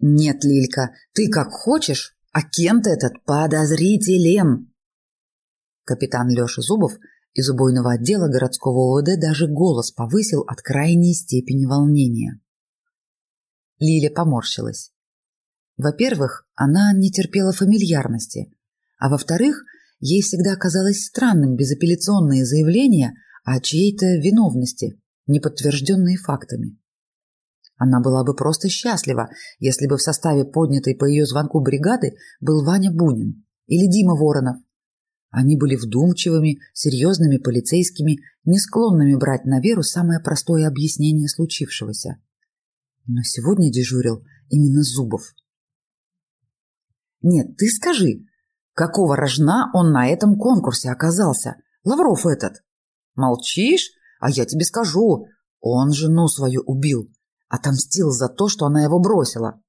Нет, Лилька, ты как хочешь, а Кент этот подозрителен. Капитан Леша Зубов из убойного отдела городского ОВД даже голос повысил от крайней степени волнения. Лиля поморщилась. Во-первых, она не терпела фамильярности, а во-вторых, ей всегда казалось странным безапелляционные заявления о чьей-то виновности, не подтвержденные фактами. Она была бы просто счастлива, если бы в составе поднятой по ее звонку бригады был Ваня Бунин или Дима Воронов. Они были вдумчивыми, серьезными полицейскими, не склонными брать на веру самое простое объяснение случившегося. Но сегодня дежурил именно Зубов. «Нет, ты скажи, какого рожна он на этом конкурсе оказался? Лавров этот!» «Молчишь? А я тебе скажу, он жену свою убил, отомстил за то, что она его бросила.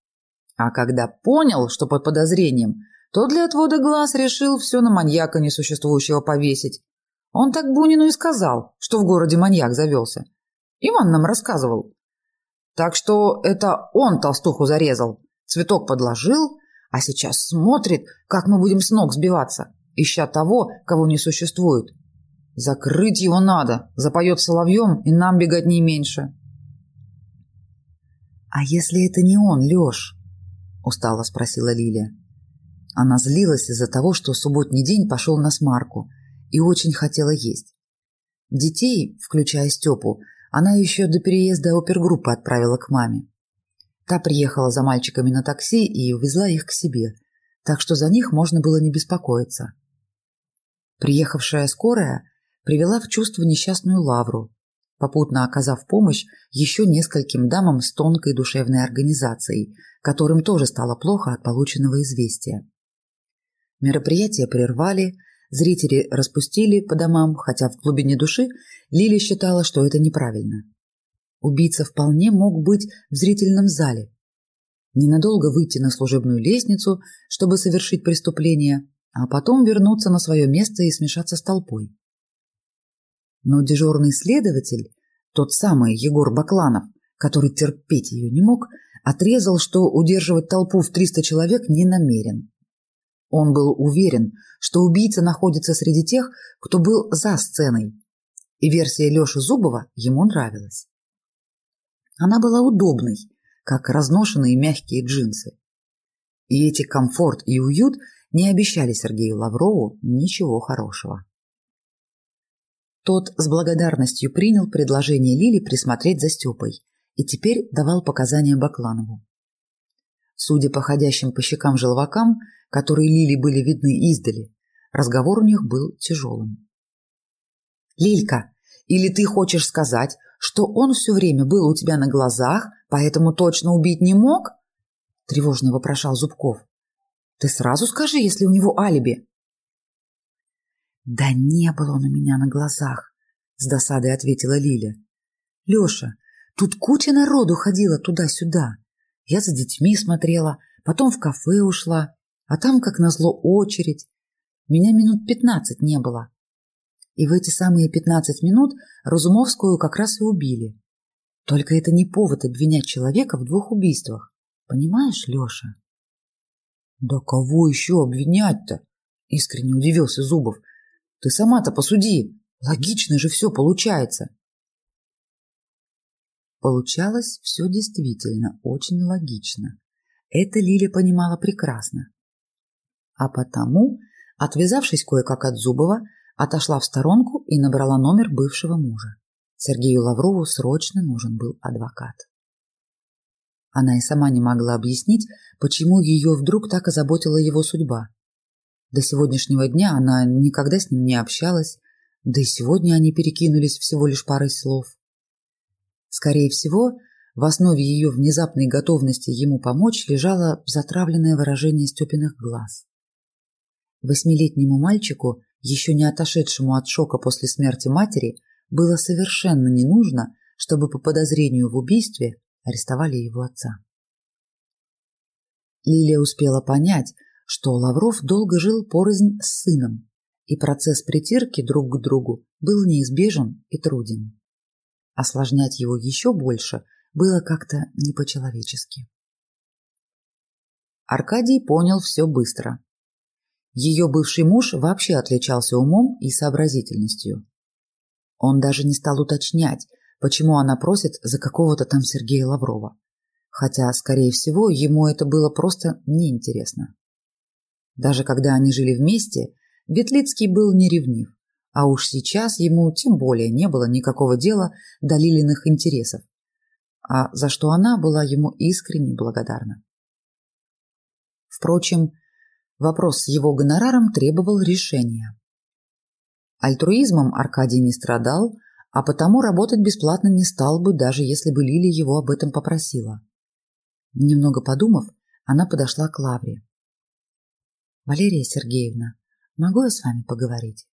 А когда понял, что под подозрением, то для отвода глаз решил все на маньяка несуществующего повесить. Он так Бунину и сказал, что в городе маньяк завелся. Иван нам рассказывал. Так что это он толстуху зарезал, цветок подложил, а сейчас смотрит, как мы будем с ног сбиваться, ища того, кого не существует. Закрыть его надо, запоет соловьем, и нам бегать не меньше. «А если это не он, Леш?» – устало спросила Лилия. Она злилась из-за того, что субботний день пошел на смарку и очень хотела есть. Детей, включая Степу, она еще до переезда опергруппы отправила к маме. Та приехала за мальчиками на такси и увезла их к себе, так что за них можно было не беспокоиться. Приехавшая скорая привела в чувство несчастную Лавру, попутно оказав помощь еще нескольким дамам с тонкой душевной организацией, которым тоже стало плохо от полученного известия. Мероприятие прервали, зрители распустили по домам, хотя в глубине души Лили считала, что это неправильно. Убийца вполне мог быть в зрительном зале. Ненадолго выйти на служебную лестницу, чтобы совершить преступление, а потом вернуться на свое место и смешаться с толпой. Но дежурный следователь, тот самый Егор Бакланов, который терпеть ее не мог, отрезал, что удерживать толпу в 300 человек не намерен. Он был уверен, что убийца находится среди тех, кто был за сценой, и версия Лёши Зубова ему нравилась. Она была удобной, как разношенные мягкие джинсы. И эти комфорт и уют не обещали Сергею Лаврову ничего хорошего. Тот с благодарностью принял предложение Лили присмотреть за Степой и теперь давал показания Бакланову. Судя по ходящим по щекам желвакам, которые Лили были видны издали, разговор у них был тяжелым. «Лилька, или ты хочешь сказать, что он все время был у тебя на глазах, поэтому точно убить не мог?» – тревожно вопрошал Зубков. «Ты сразу скажи, если у него алиби». «Да не был он у меня на глазах», — с досадой ответила Лиля. «Леша, тут куча народу ходила туда-сюда. Я за детьми смотрела, потом в кафе ушла, а там, как назло, очередь. Меня минут пятнадцать не было. И в эти самые пятнадцать минут Разумовскую как раз и убили. Только это не повод обвинять человека в двух убийствах. Понимаешь, Леша?» «Да кого еще обвинять-то?» — искренне удивился Зубов. Ты сама-то посуди. Логично же все получается. Получалось все действительно очень логично. Это Лиля понимала прекрасно. А потому, отвязавшись кое-как от Зубова, отошла в сторонку и набрала номер бывшего мужа. Сергею Лаврову срочно нужен был адвокат. Она и сама не могла объяснить, почему ее вдруг так озаботила его судьба. До сегодняшнего дня она никогда с ним не общалась, да и сегодня они перекинулись всего лишь парой слов. Скорее всего, в основе ее внезапной готовности ему помочь лежало затравленное выражение Степиных глаз. Восьмилетнему мальчику, еще не отошедшему от шока после смерти матери, было совершенно не нужно, чтобы по подозрению в убийстве арестовали его отца. Лилия успела понять, что Лавров долго жил порознь с сыном, и процесс притирки друг к другу был неизбежен и труден. Осложнять его еще больше было как-то не по-человечески. Аркадий понял все быстро. Ее бывший муж вообще отличался умом и сообразительностью. Он даже не стал уточнять, почему она просит за какого-то там Сергея Лаврова. Хотя, скорее всего, ему это было просто неинтересно. Даже когда они жили вместе, Ветлицкий был не ревнив, а уж сейчас ему тем более не было никакого дела до Лилиных интересов, а за что она была ему искренне благодарна. Впрочем, вопрос с его гонораром требовал решения. Альтруизмом Аркадий не страдал, а потому работать бесплатно не стал бы, даже если бы Лили его об этом попросила. Немного подумав, она подошла к Лавре. «Валерия Сергеевна, могу я с вами поговорить?»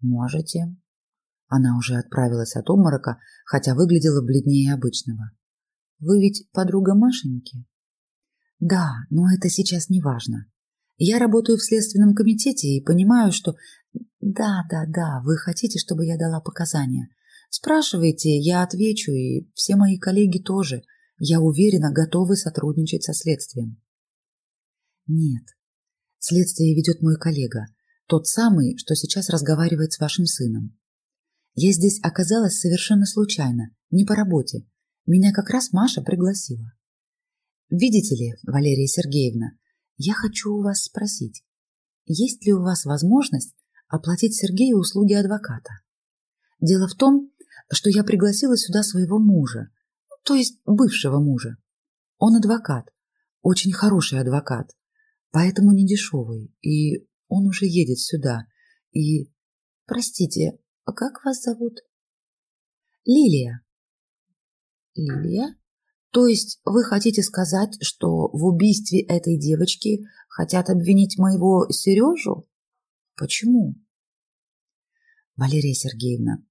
«Можете». Она уже отправилась от обморока, хотя выглядела бледнее обычного. «Вы ведь подруга Машеньки?» «Да, но это сейчас не важно. Я работаю в следственном комитете и понимаю, что... Да, да, да, вы хотите, чтобы я дала показания. Спрашивайте, я отвечу, и все мои коллеги тоже. Я уверена, готовы сотрудничать со следствием». «Нет. Следствие ведет мой коллега, тот самый, что сейчас разговаривает с вашим сыном. Я здесь оказалась совершенно случайно, не по работе. Меня как раз Маша пригласила. Видите ли, Валерия Сергеевна, я хочу у вас спросить, есть ли у вас возможность оплатить Сергею услуги адвоката? Дело в том, что я пригласила сюда своего мужа, то есть бывшего мужа. Он адвокат, очень хороший адвокат, поэтому не дешевый, и он уже едет сюда. И... Простите, а как вас зовут? Лилия. Лилия? То есть вы хотите сказать, что в убийстве этой девочки хотят обвинить моего Сережу? Почему? Валерия Сергеевна,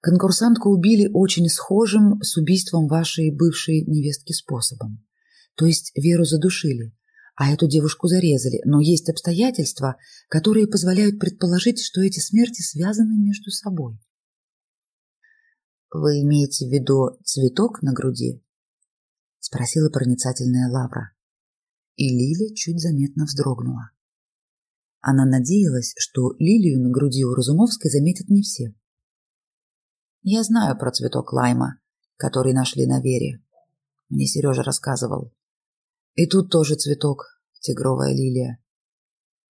конкурсантку убили очень схожим с убийством вашей бывшей невестки способом. То есть Веру задушили а эту девушку зарезали, но есть обстоятельства, которые позволяют предположить, что эти смерти связаны между собой. «Вы имеете в виду цветок на груди?» — спросила проницательная Лавра. И Лиля чуть заметно вздрогнула. Она надеялась, что лилию на груди у Разумовской заметят не все. «Я знаю про цветок лайма, который нашли на Вере. Мне Сережа рассказывал. И тут тоже цветок, тигровая лилия.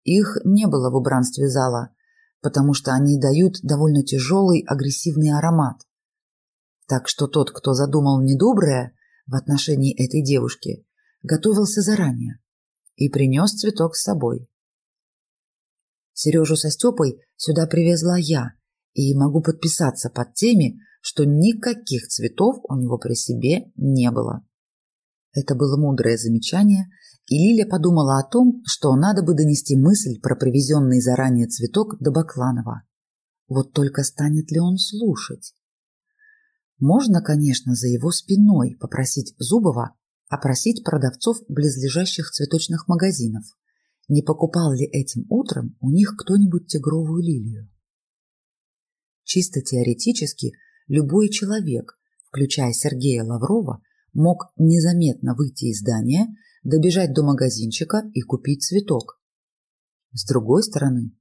Их не было в убранстве зала, потому что они дают довольно тяжелый агрессивный аромат. Так что тот, кто задумал недоброе в отношении этой девушки, готовился заранее и принес цветок с собой. Сережу со Степой сюда привезла я, и могу подписаться под теми, что никаких цветов у него при себе не было. Это было мудрое замечание, и Лиля подумала о том, что надо бы донести мысль про привезенный заранее цветок до Бакланова. Вот только станет ли он слушать? Можно, конечно, за его спиной попросить Зубова опросить продавцов близлежащих цветочных магазинов, не покупал ли этим утром у них кто-нибудь тигровую лилию. Чисто теоретически любой человек, включая Сергея Лаврова, мог незаметно выйти из здания, добежать до магазинчика и купить цветок. С другой стороны,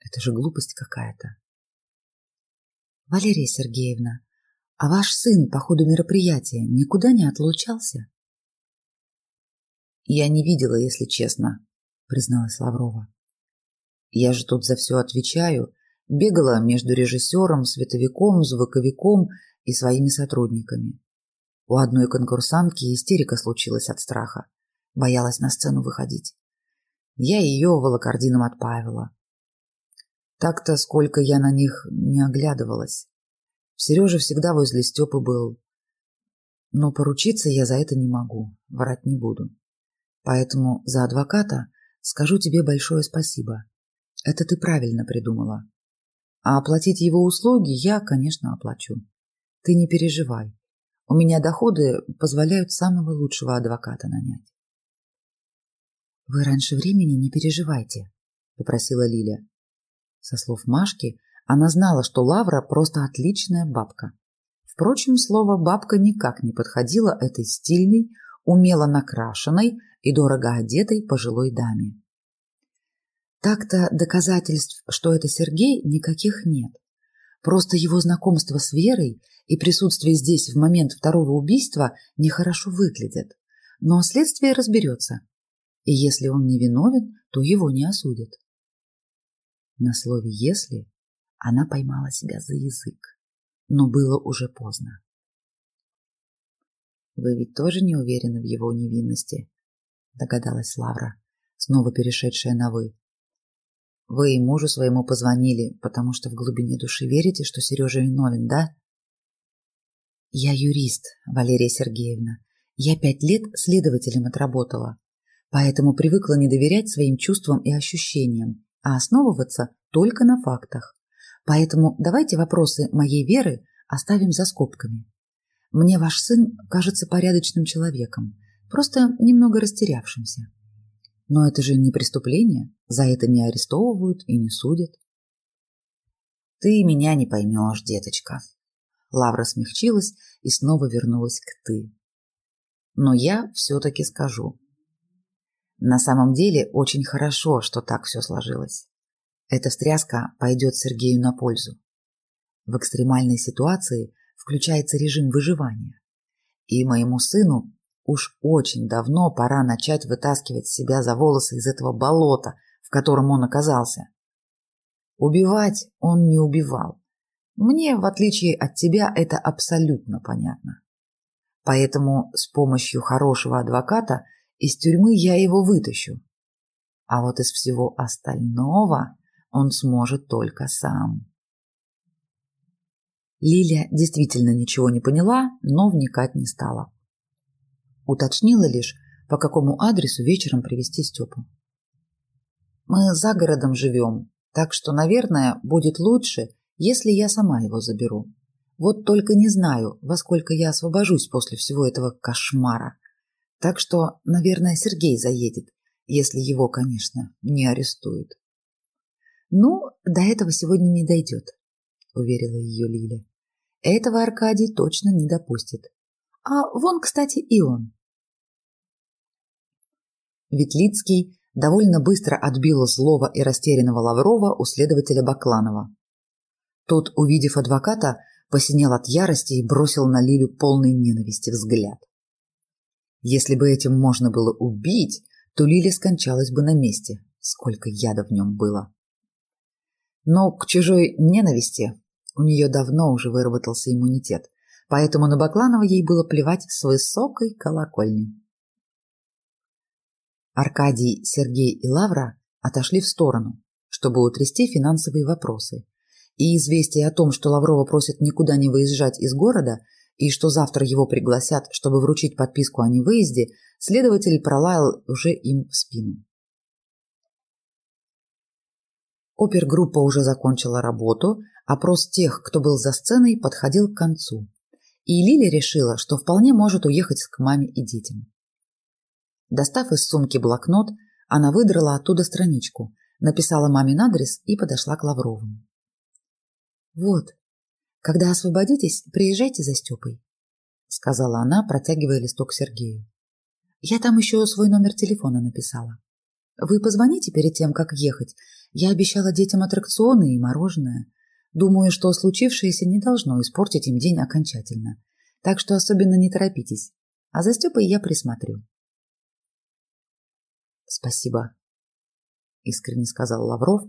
это же глупость какая-то. Валерия Сергеевна, а ваш сын по ходу мероприятия никуда не отлучался? Я не видела, если честно, призналась Лаврова. Я же тут за все отвечаю. Бегала между режиссером, световиком, звуковиком и своими сотрудниками. У одной конкурсантки истерика случилась от страха. Боялась на сцену выходить. Я ее волокордином отпаивала. Так-то, сколько я на них не оглядывалась. Сережа всегда возле Степы был. Но поручиться я за это не могу, врать не буду. Поэтому за адвоката скажу тебе большое спасибо. Это ты правильно придумала. А оплатить его услуги я, конечно, оплачу. Ты не переживай. У меня доходы позволяют самого лучшего адвоката нанять. «Вы раньше времени не переживайте», — попросила Лиля. Со слов Машки, она знала, что Лавра просто отличная бабка. Впрочем, слово «бабка» никак не подходило этой стильной, умело накрашенной и дорого одетой пожилой даме. Так-то доказательств, что это Сергей, никаких нет. Просто его знакомство с Верой и присутствие здесь в момент второго убийства нехорошо выглядят. Но следствие разберется. И если он не виновен, то его не осудят. На слове «если» она поймала себя за язык, но было уже поздно. «Вы ведь тоже не уверены в его невинности?» – догадалась Лавра, снова перешедшая на «вы». «Вы и мужу своему позвонили, потому что в глубине души верите, что Сережа виновен, да?» «Я юрист, Валерия Сергеевна. Я пять лет следователем отработала, поэтому привыкла не доверять своим чувствам и ощущениям, а основываться только на фактах. Поэтому давайте вопросы моей веры оставим за скобками. Мне ваш сын кажется порядочным человеком, просто немного растерявшимся. Но это же не преступление, за это не арестовывают и не судят. Ты меня не поймешь, деточка. Лавра смягчилась и снова вернулась к «ты». Но я все-таки скажу. На самом деле очень хорошо, что так все сложилось. Эта встряска пойдет Сергею на пользу. В экстремальной ситуации включается режим выживания. И моему сыну уж очень давно пора начать вытаскивать себя за волосы из этого болота, в котором он оказался. Убивать он не убивал. Мне, в отличие от тебя, это абсолютно понятно. Поэтому с помощью хорошего адвоката из тюрьмы я его вытащу. А вот из всего остального он сможет только сам. Лиля действительно ничего не поняла, но вникать не стала. Уточнила лишь, по какому адресу вечером привезти Степу. «Мы за городом живем, так что, наверное, будет лучше, если я сама его заберу. Вот только не знаю, во сколько я освобожусь после всего этого кошмара. Так что, наверное, Сергей заедет, если его, конечно, не арестуют. Ну, до этого сегодня не дойдет, уверила ее Лиля. Этого Аркадий точно не допустит. А вон, кстати, и он. Ветлицкий довольно быстро отбил злого и растерянного Лаврова у следователя Бакланова. Тот, увидев адвоката, посинел от ярости и бросил на Лилю полный ненависти взгляд. Если бы этим можно было убить, то Лиля скончалась бы на месте, сколько яда в нем было. Но к чужой ненависти у нее давно уже выработался иммунитет, поэтому на Бакланова ей было плевать с высокой колокольни. Аркадий, Сергей и Лавра отошли в сторону, чтобы утрясти финансовые вопросы, и известие о том, что Лаврова просят никуда не выезжать из города и что завтра его пригласят, чтобы вручить подписку о невыезде, следователь пролаял уже им в спину. Опергруппа уже закончила работу, опрос тех, кто был за сценой, подходил к концу. И Лиля решила, что вполне может уехать к маме и детям. Достав из сумки блокнот, она выдрала оттуда страничку, написала мамин адрес и подошла к Лавровым. «Вот, когда освободитесь, приезжайте за Степой», — сказала она, протягивая листок Сергею. «Я там еще свой номер телефона написала. Вы позвоните перед тем, как ехать. Я обещала детям аттракционы и мороженое. Думаю, что случившееся не должно испортить им день окончательно. Так что особенно не торопитесь. А за Степой я присмотрю». «Спасибо», — искренне сказал Лавров,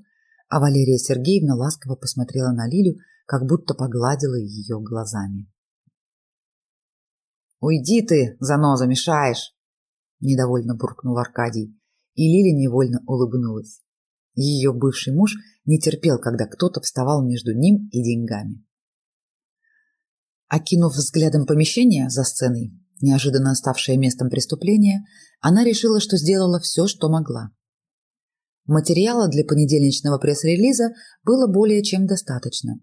а Валерия Сергеевна ласково посмотрела на Лилю, как будто погладила ее глазами. «Уйди ты, заноза, мешаешь!» – недовольно буркнул Аркадий, и Лиля невольно улыбнулась. Ее бывший муж не терпел, когда кто-то вставал между ним и деньгами. Окинув взглядом помещение за сценой, неожиданно ставшее местом преступления, она решила, что сделала все, что могла. Материала для понедельничного пресс-релиза было более чем достаточно.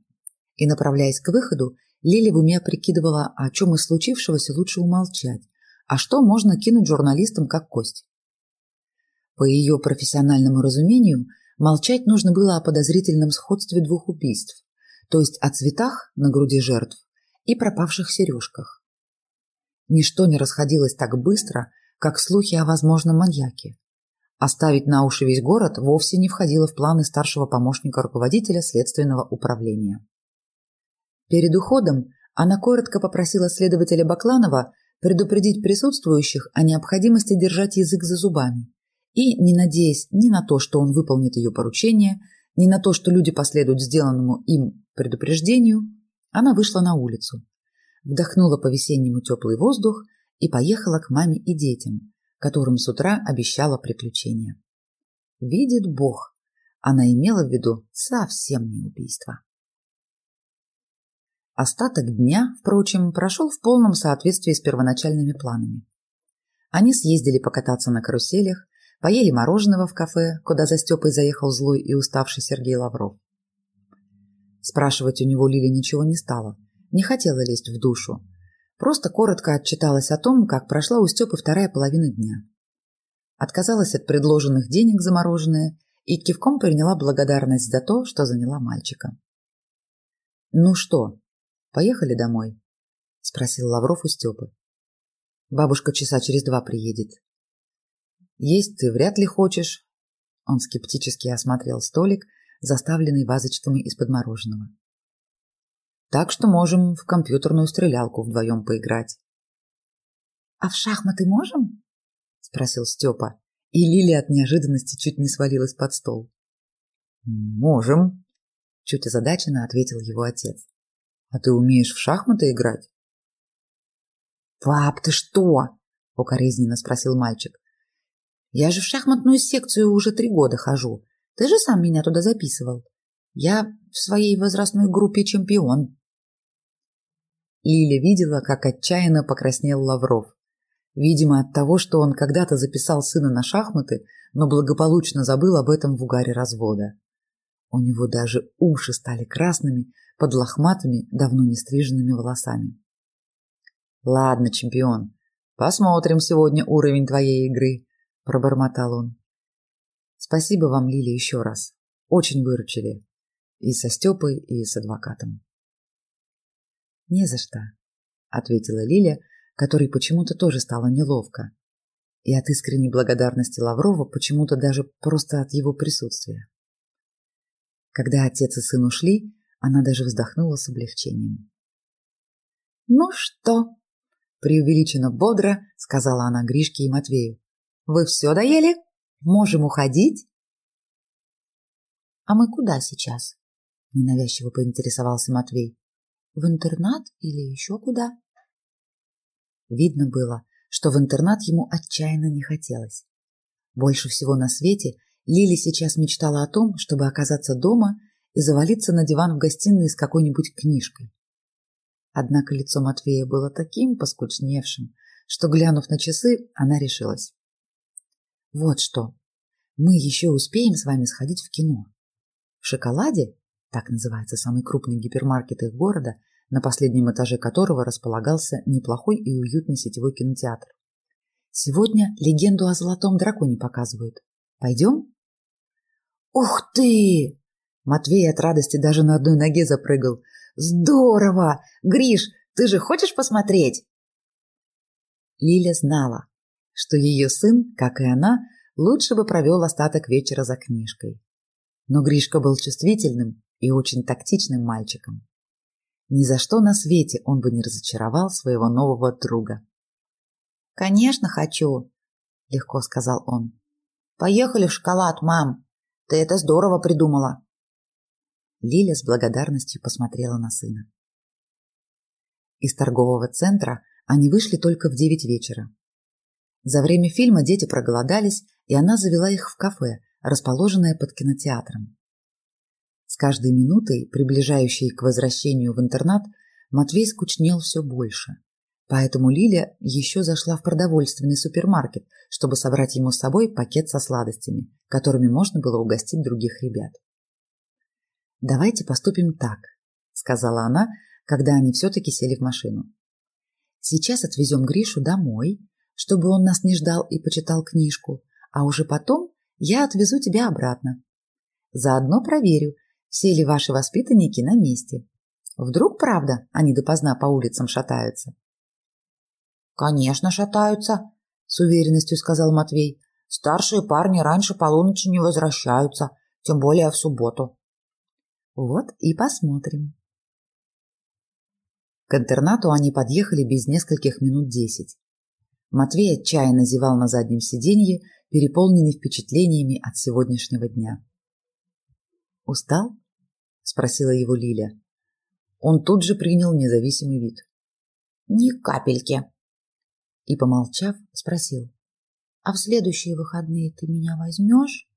И, направляясь к выходу, Лили в уме прикидывала, о чем из случившегося лучше умолчать, а что можно кинуть журналистам как кость. По ее профессиональному разумению, молчать нужно было о подозрительном сходстве двух убийств, то есть о цветах на груди жертв и пропавших сережках. Ничто не расходилось так быстро, как слухи о возможном маньяке. Оставить на уши весь город вовсе не входило в планы старшего помощника руководителя следственного управления. Перед уходом она коротко попросила следователя Бакланова предупредить присутствующих о необходимости держать язык за зубами и, не надеясь ни на то, что он выполнит ее поручение, ни на то, что люди последуют сделанному им предупреждению, она вышла на улицу, вдохнула по-весеннему теплый воздух и поехала к маме и детям, которым с утра обещала приключения. Видит Бог, она имела в виду совсем не убийство. Остаток дня, впрочем, прошел в полном соответствии с первоначальными планами. Они съездили покататься на каруселях, поели мороженого в кафе, куда за Степой заехал злой и уставший Сергей Лавров. Спрашивать у него Лили ничего не стала, не хотела лезть в душу. Просто коротко отчиталась о том, как прошла у Степы вторая половина дня. Отказалась от предложенных денег за мороженое и кивком приняла благодарность за то, что заняла мальчика. «Ну что, Поехали домой? Спросил Лавров у Степы. Бабушка часа через два приедет. Есть ты вряд ли хочешь. Он скептически осмотрел столик, заставленный вазочками из-под мороженого. Так что можем в компьютерную стрелялку вдвоем поиграть. А в шахматы можем? Спросил Степа, и Лилия от неожиданности чуть не свалилась под стол. Можем, чуть озадаченно ответил его отец. А ты умеешь в шахматы играть? Пап, ты что? Укоризненно спросил мальчик. Я же в шахматную секцию уже три года хожу. Ты же сам меня туда записывал. Я в своей возрастной группе чемпион. Лиля видела, как отчаянно покраснел Лавров. Видимо, от того, что он когда-то записал сына на шахматы, но благополучно забыл об этом в угаре развода. У него даже уши стали красными под лохматыми, давно не стриженными волосами. «Ладно, чемпион, посмотрим сегодня уровень твоей игры», – пробормотал он. «Спасибо вам, Лили, еще раз. Очень выручили. И со Степой, и с адвокатом». «Не за что», – ответила Лиля, которой почему-то тоже стало неловко. И от искренней благодарности Лаврова почему-то даже просто от его присутствия. Когда отец и сын ушли, она даже вздохнула с облегчением. «Ну что?» – преувеличенно бодро сказала она Гришке и Матвею. «Вы все доели? Можем уходить?» «А мы куда сейчас?» – ненавязчиво поинтересовался Матвей. «В интернат или еще куда?» Видно было, что в интернат ему отчаянно не хотелось. Больше всего на свете Лили сейчас мечтала о том, чтобы оказаться дома и завалиться на диван в гостиной с какой-нибудь книжкой. Однако лицо Матвея было таким поскучневшим, что, глянув на часы, она решилась. «Вот что, мы еще успеем с вами сходить в кино. В «Шоколаде», так называется самый крупный гипермаркет их города, на последнем этаже которого располагался неплохой и уютный сетевой кинотеатр. Сегодня легенду о золотом драконе показывают. Пойдем? «Ух ты!» Матвей от радости даже на одной ноге запрыгал. «Здорово! Гриш, ты же хочешь посмотреть?» Лиля знала, что ее сын, как и она, лучше бы провел остаток вечера за книжкой. Но Гришка был чувствительным и очень тактичным мальчиком. Ни за что на свете он бы не разочаровал своего нового друга. «Конечно хочу», — легко сказал он. «Поехали в шоколад, мам!» Ты это здорово придумала. Лиля с благодарностью посмотрела на сына. Из торгового центра они вышли только в девять вечера. За время фильма дети проголодались, и она завела их в кафе, расположенное под кинотеатром. С каждой минутой, приближающей к возвращению в интернат, Матвей скучнел все больше. Поэтому Лиля еще зашла в продовольственный супермаркет, чтобы собрать ему с собой пакет со сладостями, которыми можно было угостить других ребят. «Давайте поступим так», — сказала она, когда они все-таки сели в машину. «Сейчас отвезем Гришу домой, чтобы он нас не ждал и почитал книжку, а уже потом я отвезу тебя обратно. Заодно проверю, все ли ваши воспитанники на месте. Вдруг, правда, они допоздна по улицам шатаются?» «Конечно шатаются», с уверенностью сказал Матвей. Старшие парни раньше полуночи не возвращаются, тем более в субботу. Вот и посмотрим. К интернату они подъехали без нескольких минут десять. Матвей отчаянно зевал на заднем сиденье, переполненный впечатлениями от сегодняшнего дня. «Устал?» – спросила его Лиля. Он тут же принял независимый вид. «Ни капельки!» И, помолчав, спросил. «А в следующие выходные ты меня возьмешь?»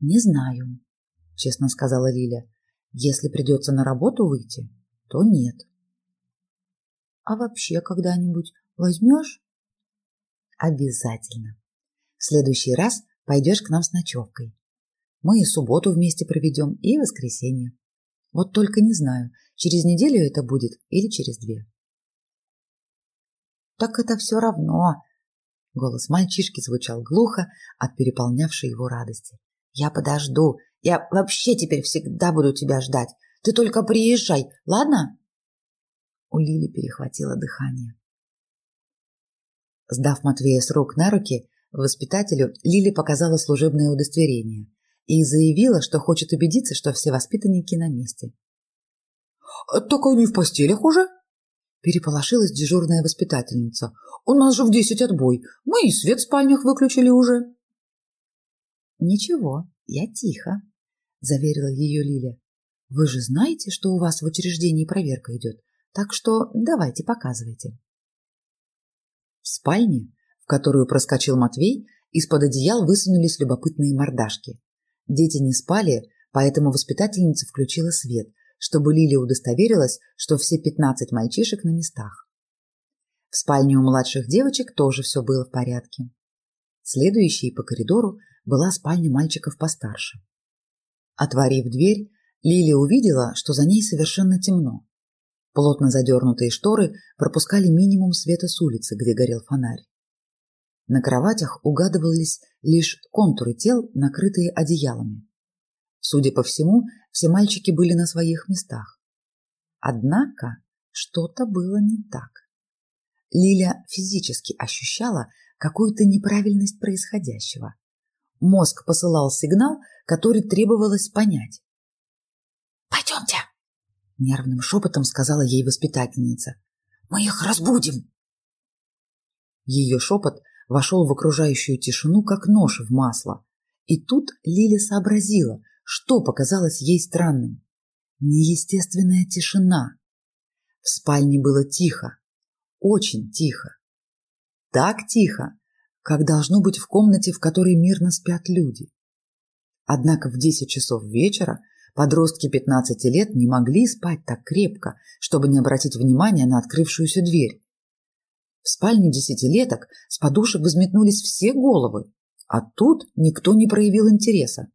«Не знаю», – честно сказала Лиля. «Если придется на работу выйти, то нет». «А вообще когда-нибудь возьмешь?» «Обязательно. В следующий раз пойдешь к нам с ночевкой. Мы и субботу вместе проведем, и воскресенье. Вот только не знаю, через неделю это будет или через две. Так это все равно. Голос мальчишки звучал глухо от переполнявшей его радости. Я подожду. Я вообще теперь всегда буду тебя ждать. Ты только приезжай, ладно? У Лили перехватило дыхание. Сдав Матвея с рук на руки, воспитателю Лили показала служебное удостоверение и заявила, что хочет убедиться, что все воспитанники на месте. «Так они в постелях уже?» Переполошилась дежурная воспитательница. «У нас же в десять отбой. Мы и свет в спальнях выключили уже». «Ничего, я тихо», — заверила ее Лиля. «Вы же знаете, что у вас в учреждении проверка идет, так что давайте показывайте». В спальне, в которую проскочил Матвей, из-под одеял высунулись любопытные мордашки. Дети не спали, поэтому воспитательница включила свет, чтобы Лилия удостоверилась, что все пятнадцать мальчишек на местах. В спальне у младших девочек тоже все было в порядке. Следующей по коридору была спальня мальчиков постарше. Отворив дверь, Лилия увидела, что за ней совершенно темно. Плотно задернутые шторы пропускали минимум света с улицы, где горел фонарь. На кроватях угадывались лишь контуры тел, накрытые одеялами. Судя по всему, все мальчики были на своих местах. Однако что-то было не так. Лиля физически ощущала какую-то неправильность происходящего. Мозг посылал сигнал, который требовалось понять. «Пойдемте!» — нервным шепотом сказала ей воспитательница. «Мы их разбудим!» Ее шепот вошел в окружающую тишину, как нож в масло. И тут Лиля сообразила, что показалось ей странным. Неестественная тишина. В спальне было тихо, очень тихо. Так тихо, как должно быть в комнате, в которой мирно спят люди. Однако в 10 часов вечера подростки 15 лет не могли спать так крепко, чтобы не обратить внимания на открывшуюся дверь. В спальне десятилеток с подушек взметнулись все головы, а тут никто не проявил интереса.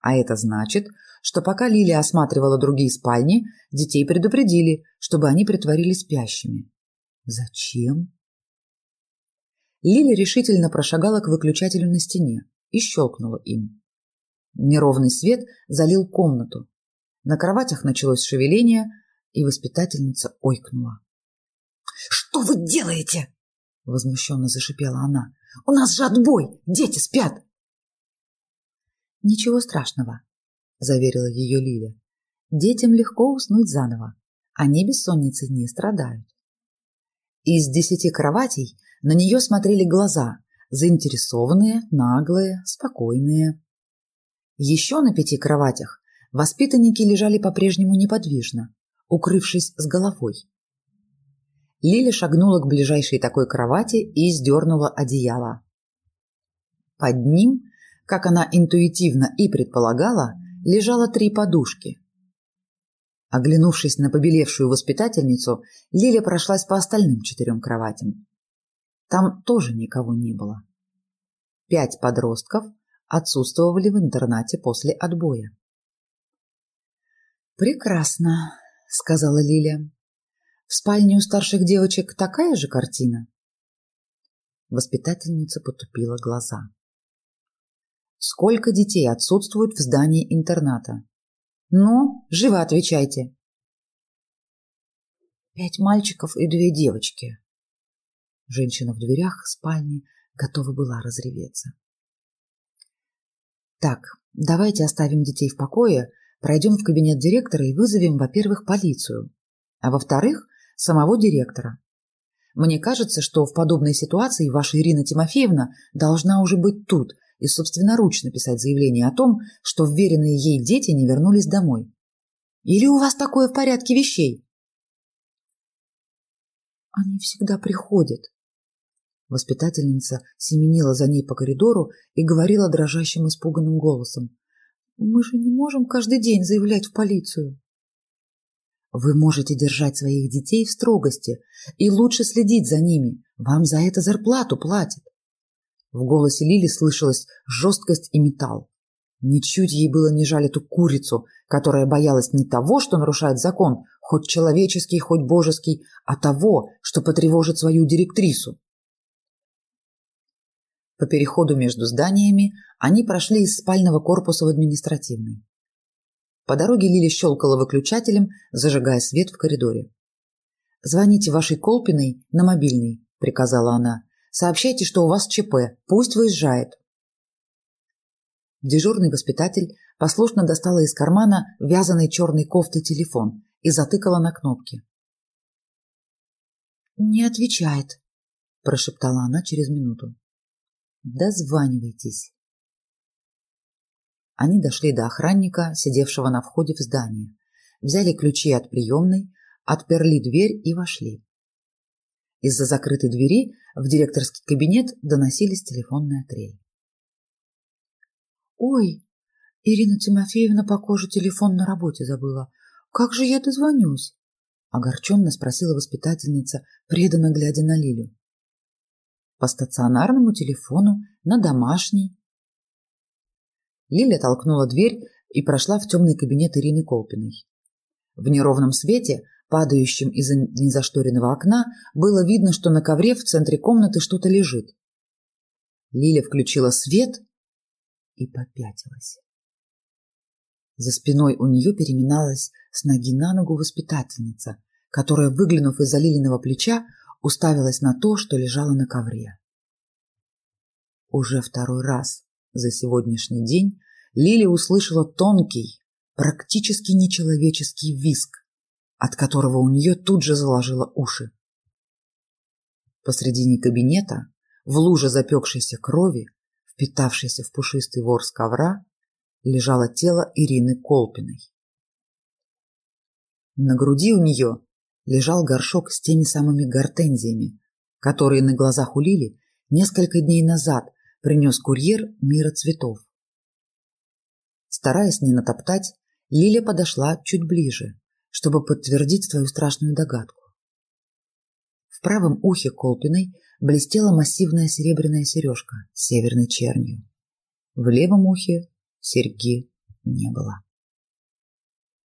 А это значит, что пока Лилия осматривала другие спальни, детей предупредили, чтобы они притворились спящими. Зачем? Лиля решительно прошагала к выключателю на стене и щелкнула им. Неровный свет залил комнату. На кроватях началось шевеление, и воспитательница ойкнула. «Что вы делаете?» — возмущенно зашипела она. «У нас же отбой! Дети спят!» «Ничего страшного», — заверила ее Лиля. «Детям легко уснуть заново. Они бессонницей не страдают». Из десяти кроватей на нее смотрели глаза, заинтересованные, наглые, спокойные. Еще на пяти кроватях воспитанники лежали по-прежнему неподвижно, укрывшись с головой. Лиля шагнула к ближайшей такой кровати и сдернула одеяло. Под ним, как она интуитивно и предполагала, лежало три подушки. Оглянувшись на побелевшую воспитательницу, Лиля прошлась по остальным четырем кроватям. Там тоже никого не было. Пять подростков отсутствовали в интернате после отбоя. «Прекрасно», — сказала Лиля. В спальне у старших девочек такая же картина? Воспитательница потупила глаза. Сколько детей отсутствует в здании интерната? Ну, живо отвечайте. Пять мальчиков и две девочки. Женщина в дверях спальни готова была разреветься. Так, давайте оставим детей в покое, пройдем в кабинет директора и вызовем, во-первых, полицию, а во-вторых, самого директора. Мне кажется, что в подобной ситуации ваша Ирина Тимофеевна должна уже быть тут и собственноручно писать заявление о том, что вверенные ей дети не вернулись домой. Или у вас такое в порядке вещей? Они всегда приходят. Воспитательница семенила за ней по коридору и говорила дрожащим испуганным голосом. Мы же не можем каждый день заявлять в полицию. Вы можете держать своих детей в строгости и лучше следить за ними. Вам за это зарплату платят. В голосе Лили слышалась жесткость и металл. Ничуть ей было не жаль эту курицу, которая боялась не того, что нарушает закон, хоть человеческий, хоть божеский, а того, что потревожит свою директрису. По переходу между зданиями они прошли из спального корпуса в административный. По дороге Лили щелкала выключателем, зажигая свет в коридоре. «Звоните вашей Колпиной на мобильный», — приказала она. «Сообщайте, что у вас ЧП. Пусть выезжает». Дежурный воспитатель послушно достала из кармана вязаной черной кофты телефон и затыкала на кнопки. «Не отвечает», – прошептала она через минуту. «Дозванивайтесь». Они дошли до охранника, сидевшего на входе в здание, взяли ключи от приемной, отперли дверь и вошли. Из-за закрытой двери в директорский кабинет доносились телефонные трель. «Ой, Ирина Тимофеевна, похоже, телефон на работе забыла. Как же я дозвонюсь?» Огорченно спросила воспитательница, преданно глядя на Лилю. «По стационарному телефону, на домашний». Лиля толкнула дверь и прошла в темный кабинет Ирины Колпиной. В неровном свете, падающем из незашторенного окна, было видно, что на ковре в центре комнаты что-то лежит. Лиля включила свет и попятилась. За спиной у нее переминалась с ноги на ногу воспитательница, которая, выглянув из-за Лилиного плеча, уставилась на то, что лежало на ковре. Уже второй раз за сегодняшний день Лили услышала тонкий, практически нечеловеческий визг, от которого у нее тут же заложило уши. Посредине кабинета, в луже запекшейся крови, впитавшейся в пушистый ворс ковра, лежало тело Ирины Колпиной. На груди у нее лежал горшок с теми самыми гортензиями, которые на глазах у Лили несколько дней назад принес курьер мира цветов. Стараясь не натоптать, Лиля подошла чуть ближе, чтобы подтвердить свою страшную догадку. В правом ухе Колпиной блестела массивная серебряная сережка с северной чернью. В левом ухе серьги не было.